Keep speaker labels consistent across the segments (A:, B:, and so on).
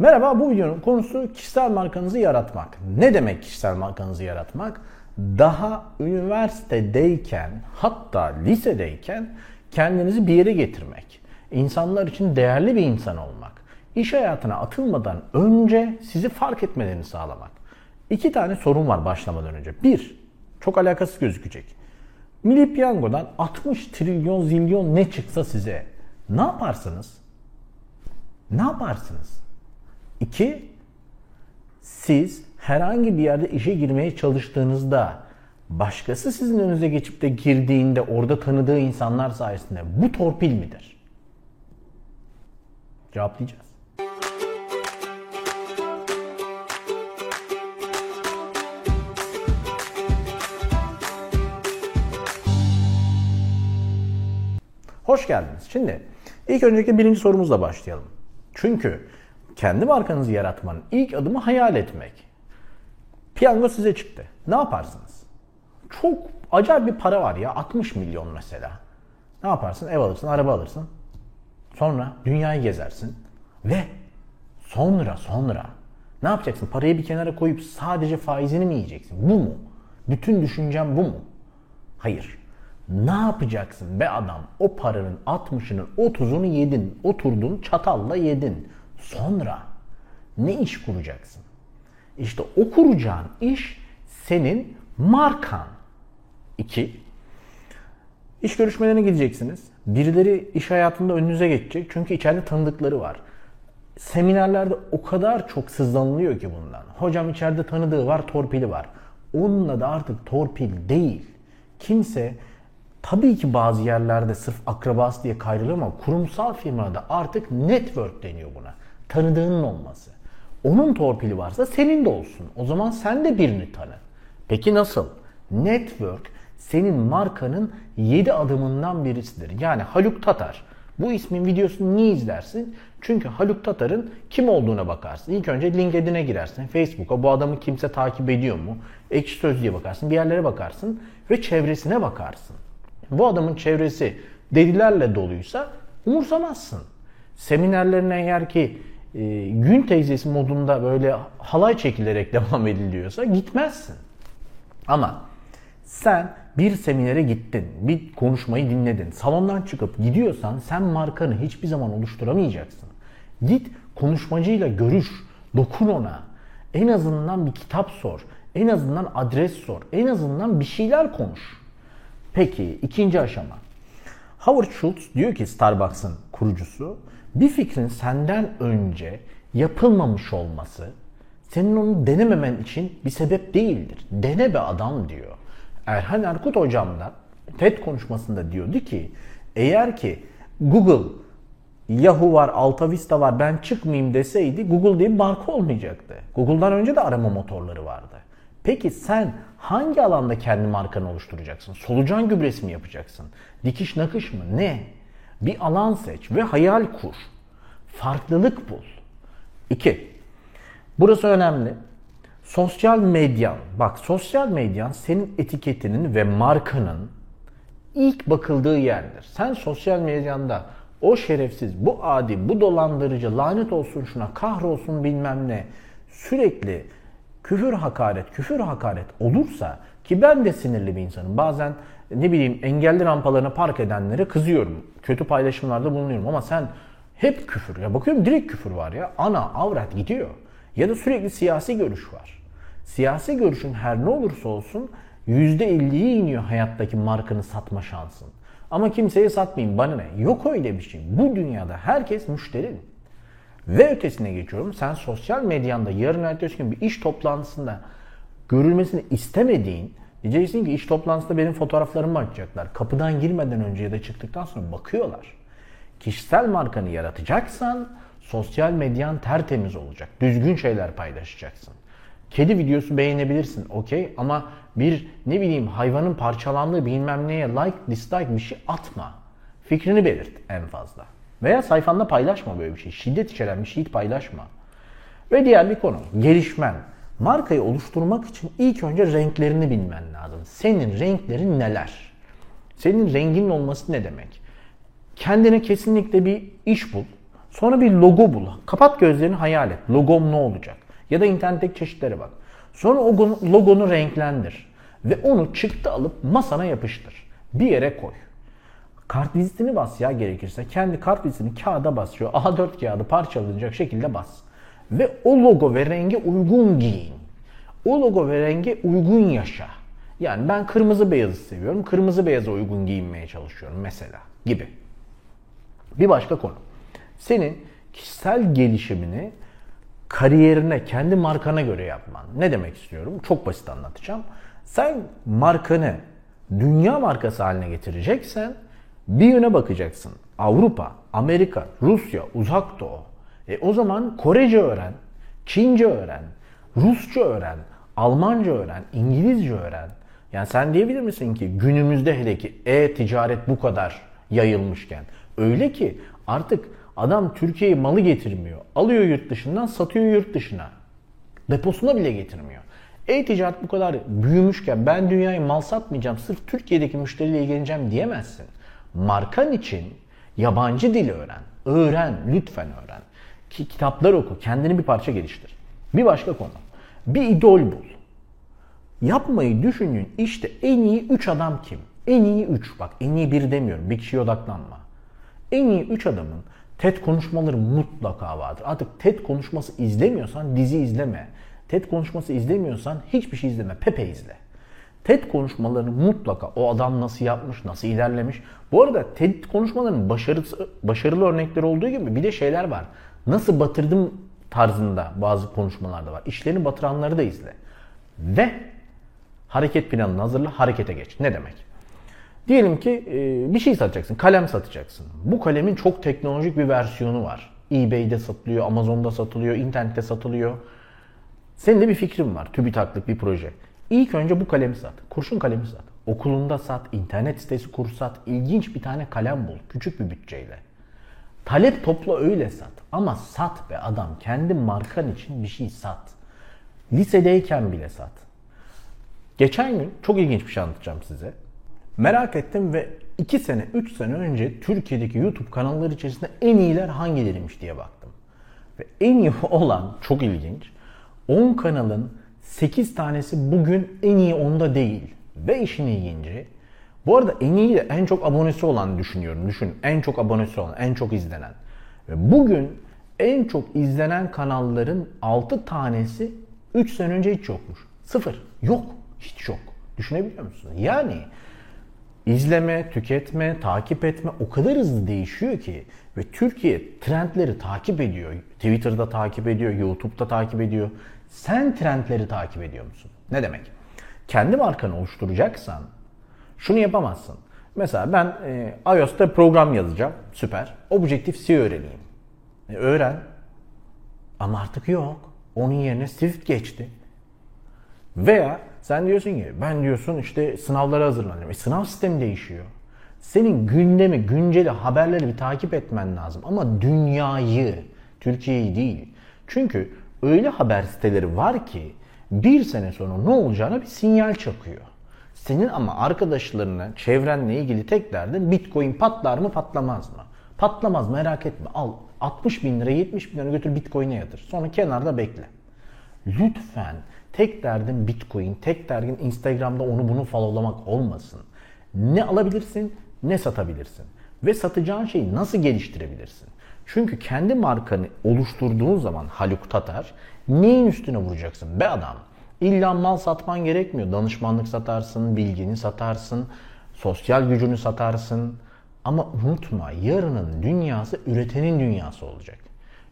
A: Merhaba bu videonun konusu kişisel markanızı yaratmak. Ne demek kişisel markanızı yaratmak? Daha üniversitedeyken hatta lisedeyken kendinizi bir yere getirmek. İnsanlar için değerli bir insan olmak. İş hayatına atılmadan önce sizi fark etmelerini sağlamak. İki tane sorun var başlamadan önce. Bir, çok alakasız gözükecek. Milli Piyango'dan 60 trilyon zilyon ne çıksa size ne yaparsınız? Ne yaparsınız? İki, siz herhangi bir yerde işe girmeye çalıştığınızda başkası sizin önünüze geçip de girdiğinde orada tanıdığı insanlar sayesinde bu torpil midir? Cevaplayacağız. Hoş geldiniz. Şimdi ilk önceki birinci sorumuzla başlayalım. Çünkü kendi markanızı yaratmanın ilk adımı hayal etmek. Piyango size çıktı. Ne yaparsınız? Çok acayip bir para var ya. 60 milyon mesela. Ne yaparsın? Ev alırsın, araba alırsın. Sonra dünyayı gezersin. Ve sonra sonra ne yapacaksın? Parayı bir kenara koyup sadece faizini mi yiyeceksin? Bu mu? Bütün düşüncem bu mu? Hayır. Ne yapacaksın be adam? O paranın 60'ının 30'unu yedin. Oturdun çatalla yedin. Sonra ne iş kuracaksın? İşte o kuracağın iş senin markan. İki, iş görüşmelerine gideceksiniz. Birileri iş hayatında önünüze geçecek. Çünkü içeride tanıdıkları var. Seminerlerde o kadar çok sızlanılıyor ki bundan. Hocam içeride tanıdığı var, torpili var. Onunla da artık torpil değil. Kimse tabii ki bazı yerlerde sırf akrabası diye kayrılır ama kurumsal firmada artık network deniyor buna tanıdığının olması. Onun torpili varsa senin de olsun. O zaman sen de birini tanı. Peki nasıl? Network senin markanın 7 adımından birisidir. Yani Haluk Tatar. Bu ismin videosunu niye izlersin? Çünkü Haluk Tatar'ın kim olduğuna bakarsın. İlk önce LinkedIn'e girersin. Facebook'a bu adamı kimse takip ediyor mu? Ekşi Sözlüğe bakarsın. Bir yerlere bakarsın. Ve çevresine bakarsın. Bu adamın çevresi delilerle doluysa umursamazsın. Seminerlerine eğer ki e, gün teyzesi modunda böyle halay çekilerek devam ediliyorsa gitmezsin. Ama sen bir seminere gittin, bir konuşmayı dinledin, salondan çıkıp gidiyorsan sen markanı hiçbir zaman oluşturamayacaksın. Git konuşmacıyla görüş, dokun ona. En azından bir kitap sor, en azından adres sor, en azından bir şeyler konuş. Peki ikinci aşama. Howard Schultz diyor ki Starbucks'ın kurucusu, bir fikrin senden önce yapılmamış olması senin onu denememen için bir sebep değildir. Dene be adam diyor. Erhan Erkut hocam da TED konuşmasında diyordu ki eğer ki Google Yahoo var, Alta Vista var ben çıkmayayım deseydi Google diye bir marka olmayacaktı. Google'dan önce de arama motorları vardı. Peki sen hangi alanda kendi markanı oluşturacaksın? Solucan gübresi mi yapacaksın? Dikiş nakış mı? Ne? Bir alan seç ve hayal kur. Farklılık bul. 2. Burası önemli. Sosyal medyan. Bak sosyal medyan senin etiketinin ve markanın ilk bakıldığı yerdir. Sen sosyal medyanda o şerefsiz, bu adi, bu dolandırıcı, lanet olsun şuna, kahrolsun bilmem ne sürekli küfür hakaret, küfür hakaret olursa ki ben de sinirli bir insanım. Bazen ne bileyim engelli rampalarına park edenlere kızıyorum. Kötü paylaşımlarda bulunuyorum ama sen hep küfür. Ya bakıyorum direkt küfür var ya. Ana, avrat gidiyor. Ya da sürekli siyasi görüş var. Siyasi görüşün her ne olursa olsun %50'ye iniyor hayattaki markanı satma şansın. Ama kimseye satmayayım bana ne? Yok öyle bir şey. Bu dünyada herkes müşterin. Ve ötesine geçiyorum. Sen sosyal medyanda yarın ertesi gün bir iş toplantısında görülmesini istemediğin Diyeceksin ki iş toplantısında benim fotoğraflarımı açacaklar. Kapıdan girmeden önce ya da çıktıktan sonra bakıyorlar. Kişisel markanı yaratacaksan sosyal medyan tertemiz olacak. Düzgün şeyler paylaşacaksın. Kedi videosu beğenebilirsin okey ama bir ne bileyim hayvanın parçalandığı bilmem neye like dislike bir şey atma. Fikrini belirt en fazla. Veya sayfanda paylaşma böyle bir şey. Şiddet içeren bir şey paylaşma. Ve diğer bir konu gelişmen. Markayı oluşturmak için ilk önce renklerini bilmen lazım. Senin renklerin neler? Senin renginin olması ne demek? Kendine kesinlikle bir iş bul. Sonra bir logo bul. Kapat gözlerini hayal et. Logom ne olacak? Ya da internetteki çeşitlere bak. Sonra o logonu renklendir. Ve onu çıktı alıp masana yapıştır. Bir yere koy. Kart vizitini bas ya gerekirse. Kendi kart vizitini kağıda basıyor. A4 kağıdı parçalanacak şekilde bas. Ve o logo ve renge uygun giyin. O logo ve renge uygun yaşa. Yani ben kırmızı beyazı seviyorum. Kırmızı beyaza uygun giyinmeye çalışıyorum mesela gibi. Bir başka konu. Senin kişisel gelişimini kariyerine, kendi markana göre yapman. Ne demek istiyorum? Çok basit anlatacağım. Sen markanı dünya markası haline getireceksen bir yöne bakacaksın. Avrupa, Amerika, Rusya, Uzak Doğu. E o zaman Korece öğren, Çince öğren, Rusça öğren, Almanca öğren, İngilizce öğren. Yani sen diyebilir misin ki günümüzde hele ki e-ticaret bu kadar yayılmışken öyle ki artık adam Türkiye'ye malı getirmiyor. Alıyor yurt dışından satıyor yurt dışına. Deposuna bile getirmiyor. E-ticaret bu kadar büyümüşken ben dünyaya mal satmayacağım sırf Türkiye'deki müşteriyle ilgileneceğim diyemezsin. Markan için yabancı dil öğren. Öğren, lütfen öğren. Ki kitaplar oku, kendini bir parça geliştir. Bir başka konu. Bir idol bul. Yapmayı düşündüğün işte en iyi 3 adam kim? En iyi 3 bak en iyi bir demiyorum bir kişiye odaklanma. En iyi 3 adamın TED konuşmaları mutlaka vardır. Artık TED konuşması izlemiyorsan dizi izleme. TED konuşması izlemiyorsan hiçbir şey izleme. Pepe izle. TED konuşmalarını mutlaka o adam nasıl yapmış, nasıl ilerlemiş. Bu arada TED konuşmalarının başarısı, başarılı örnekleri olduğu gibi bir de şeyler var. Nasıl batırdım tarzında bazı konuşmalarda var. İşlerini batıranları da izle. Ve hareket planını hazırla, harekete geç. Ne demek? Diyelim ki e, bir şey satacaksın, kalem satacaksın. Bu kalemin çok teknolojik bir versiyonu var. eBay'de satılıyor, Amazon'da satılıyor, internette satılıyor. Senin de bir fikrin var, TÜBİTAK'lık bir proje. İlk önce bu kalemi sat, kurşun kalemi sat. Okulunda sat, internet sitesi kur sat, ilginç bir tane kalem bul, küçük bir bütçeyle. Talep topla öyle sat. Ama sat be adam, kendi markan için bir şey sat. Lisedeyken bile sat. Geçen gün çok ilginç bir şey anlatacağım size. Merak ettim ve 2 sene, 3 sene önce Türkiye'deki YouTube kanalları içerisinde en iyiler hangileriymiş diye baktım. Ve en iyi olan, çok ilginç, 10 kanalın 8 tanesi bugün en iyi onda değil. Ve işin ilginci, bu arada en iyi de en çok abonesi olan düşünüyorum. Düşün, en çok abonesi olan, en çok izlenen. Ve bugün en çok izlenen kanalların 6 tanesi 3 sene önce hiç yokmuş. Sıfır. Yok. Hiç yok. Düşünebiliyor musunuz? Yani izleme, tüketme, takip etme o kadar hızlı değişiyor ki ve Türkiye trendleri takip ediyor. Twitter'da takip ediyor, YouTube'da takip ediyor. Sen trendleri takip ediyor musun? Ne demek? Kendi markanı oluşturacaksan şunu yapamazsın. Mesela ben e, iOS'ta program yazacağım. Süper. Objective-C öğreneyim. E, öğren. Ama artık yok. Onun yerine Swift geçti. Veya sen diyorsun ki ben diyorsun işte sınavlara hazırlanıyorum. E, sınav sistemi değişiyor. Senin gündemi, günceli, haberleri bir takip etmen lazım. Ama dünyayı, Türkiye'yi değil. Çünkü öyle haber siteleri var ki bir sene sonra ne olacağına bir sinyal çakıyor. Senin ama arkadaşlarına, çevrenle ilgili tek derdin Bitcoin patlar mı patlamaz mı? Patlamaz merak etme. Al 60 bin lira 70 bin lira götür Bitcoin'e yatır. Sonra kenarda bekle. Lütfen tek derdin Bitcoin, tek derdin Instagram'da onu bunu followlamak olmasın. Ne alabilirsin ne satabilirsin. Ve satacağın şeyi nasıl geliştirebilirsin? Çünkü kendi markanı oluşturduğun zaman Haluk Tatar neyin üstüne vuracaksın be adam? İlla mal satman gerekmiyor. Danışmanlık satarsın, bilgini satarsın, sosyal gücünü satarsın. Ama unutma yarının dünyası üretenin dünyası olacak.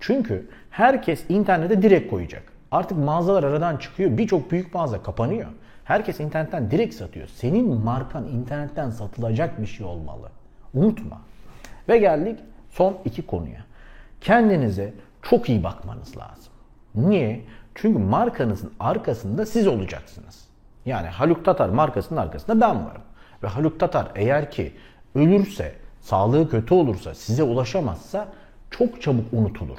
A: Çünkü herkes internete direkt koyacak. Artık mağazalar aradan çıkıyor. Birçok büyük mağaza kapanıyor. Herkes internetten direkt satıyor. Senin markan internetten satılacak bir şey olmalı. Unutma. Ve geldik son iki konuya. Kendinize çok iyi bakmanız lazım. Niye? Çünkü markanızın arkasında siz olacaksınız. Yani Haluk Tatar markasının arkasında ben varım. Ve Haluk Tatar eğer ki ölürse, sağlığı kötü olursa, size ulaşamazsa çok çabuk unutulur.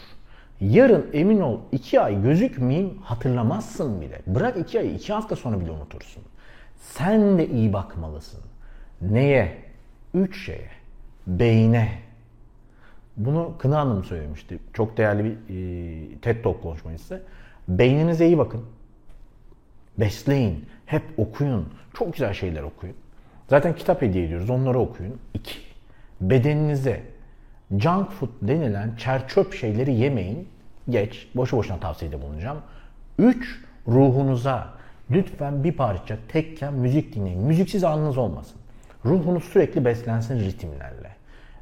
A: Yarın emin ol iki ay gözükmeyeyim hatırlamazsın bile. Bırak iki ay, iki hafta sonra bile unutursun. Sen de iyi bakmalısın. Neye? Üç şeye. Beyne, Bunu Kına Hanım söylemişti. Çok değerli bir e, TED Talk konuşmacısı. Beyninize iyi bakın. Besleyin. Hep okuyun. Çok güzel şeyler okuyun. Zaten kitap hediye ediyoruz. Onları okuyun. İki, bedeninize junk food denilen çerçöp şeyleri yemeyin. Geç. Boşu boşuna tavsiyede bulunacağım. Üç, ruhunuza lütfen bir parça tekken müzik dinleyin. Müziksiz anınız olmasın. Ruhunuz sürekli beslensin ritimlerle.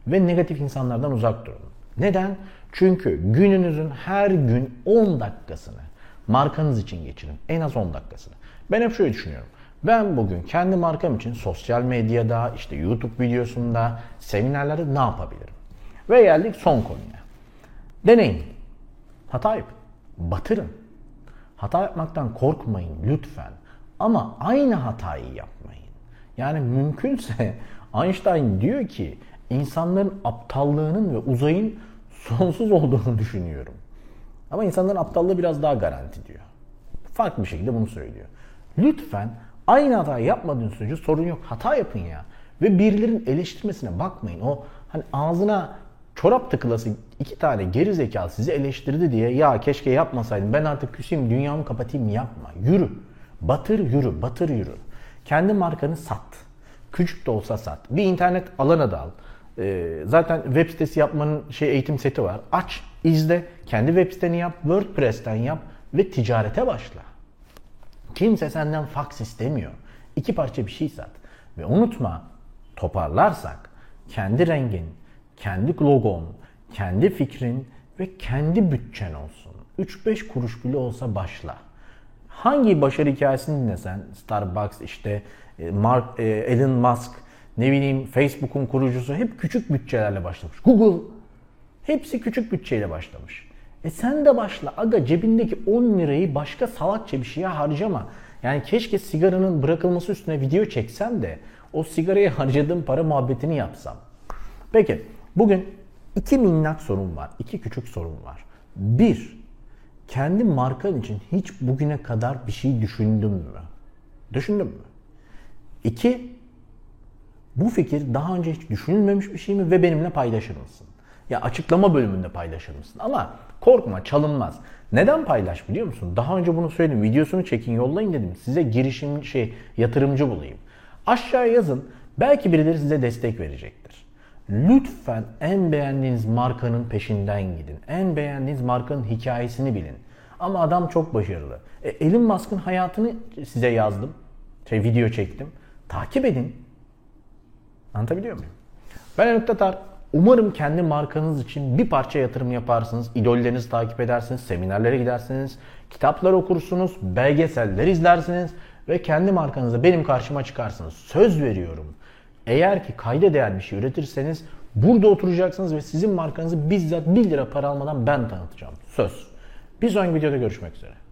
A: Ve negatif insanlardan uzak durun. Neden? Çünkü gününüzün her gün 10 dakikasını markanız için geçirin. En az 10 dakikasını. Ben hep şöyle düşünüyorum. Ben bugün kendi markam için sosyal medyada, işte YouTube videosunda, seminerlerde ne yapabilirim? Ve geldik son konuya. Deneyin. Hata yapın. Batırın. Hata yapmaktan korkmayın lütfen. Ama aynı hatayı yapmayın. Yani mümkünse Einstein diyor ki insanların aptallığının ve uzayın sonsuz olduğunu düşünüyorum. Ama insanların aptallığı biraz daha garanti diyor. Farklı bir şekilde bunu söylüyor. Lütfen aynı hatayı yapmadığınız sürece sorun yok. Hata yapın ya. Ve birilerinin eleştirmesine bakmayın. O hani ağzına çorap tıkılası iki tane geri zekalı sizi eleştirdi diye ya keşke yapmasaydım ben artık küseyim dünyamı kapatayım yapma. Yürü. Batır yürü, batır yürü. Kendi markanı sat. Küçük de olsa sat. Bir internet alana da al. Ee, zaten web sitesi yapmanın şey eğitim seti var. Aç, izle, kendi web siteni yap, WordPress'ten yap ve ticarete başla. Kimse senden fax istemiyor. İki parça bir şey sat. Ve unutma, toparlarsak kendi rengin, kendi logon, kendi fikrin ve kendi bütçen olsun. 3-5 kuruş bile olsa başla. Hangi başarı hikayesini dinlesen, Starbucks işte e, Mark, e, Elon Musk, ne bileyim Facebook'un kurucusu hep küçük bütçelerle başlamış. Google hepsi küçük bütçeyle başlamış. E sen de başla aga cebindeki 10 lirayı başka salakça bir şeye harcama. Yani keşke sigaranın bırakılması üstüne video çeksem de o sigaraya harcadığım para muhabbetini yapsam. Peki bugün iki minnak sorun var. iki küçük sorun var. Bir, kendi markan için hiç bugüne kadar bir şey düşündün mü? Düşündün mü? İki, bu fikir daha önce hiç düşünülmemiş bir şey mi ve benimle paylaşır mısın? Ya açıklama bölümünde paylaşır mısın? Ama korkma çalınmaz. Neden paylaş biliyor musun? Daha önce bunu söyledim. Videosunu çekin yollayın dedim. Size girişim şey yatırımcı bulayım. Aşağıya yazın. Belki birileri size destek verecektir. Lütfen en beğendiğiniz markanın peşinden gidin. En beğendiğiniz markanın hikayesini bilin. Ama adam çok başarılı. E, Elon Musk'ın hayatını size yazdım. Şey video çektim. Takip edin. Anlatabiliyor muyum? Ben Enok Tatar. Umarım kendi markanız için bir parça yatırım yaparsınız. İdollerinizi takip edersiniz, seminerlere gidersiniz, kitaplar okursunuz, belgeseller izlersiniz ve kendi markanızda benim karşıma çıkarsınız. Söz veriyorum. Eğer ki kayda değer bir şey üretirseniz burada oturacaksınız ve sizin markanızı bizzat 1 lira para almadan ben tanıtacağım. Söz. Bir sonraki videoda görüşmek üzere.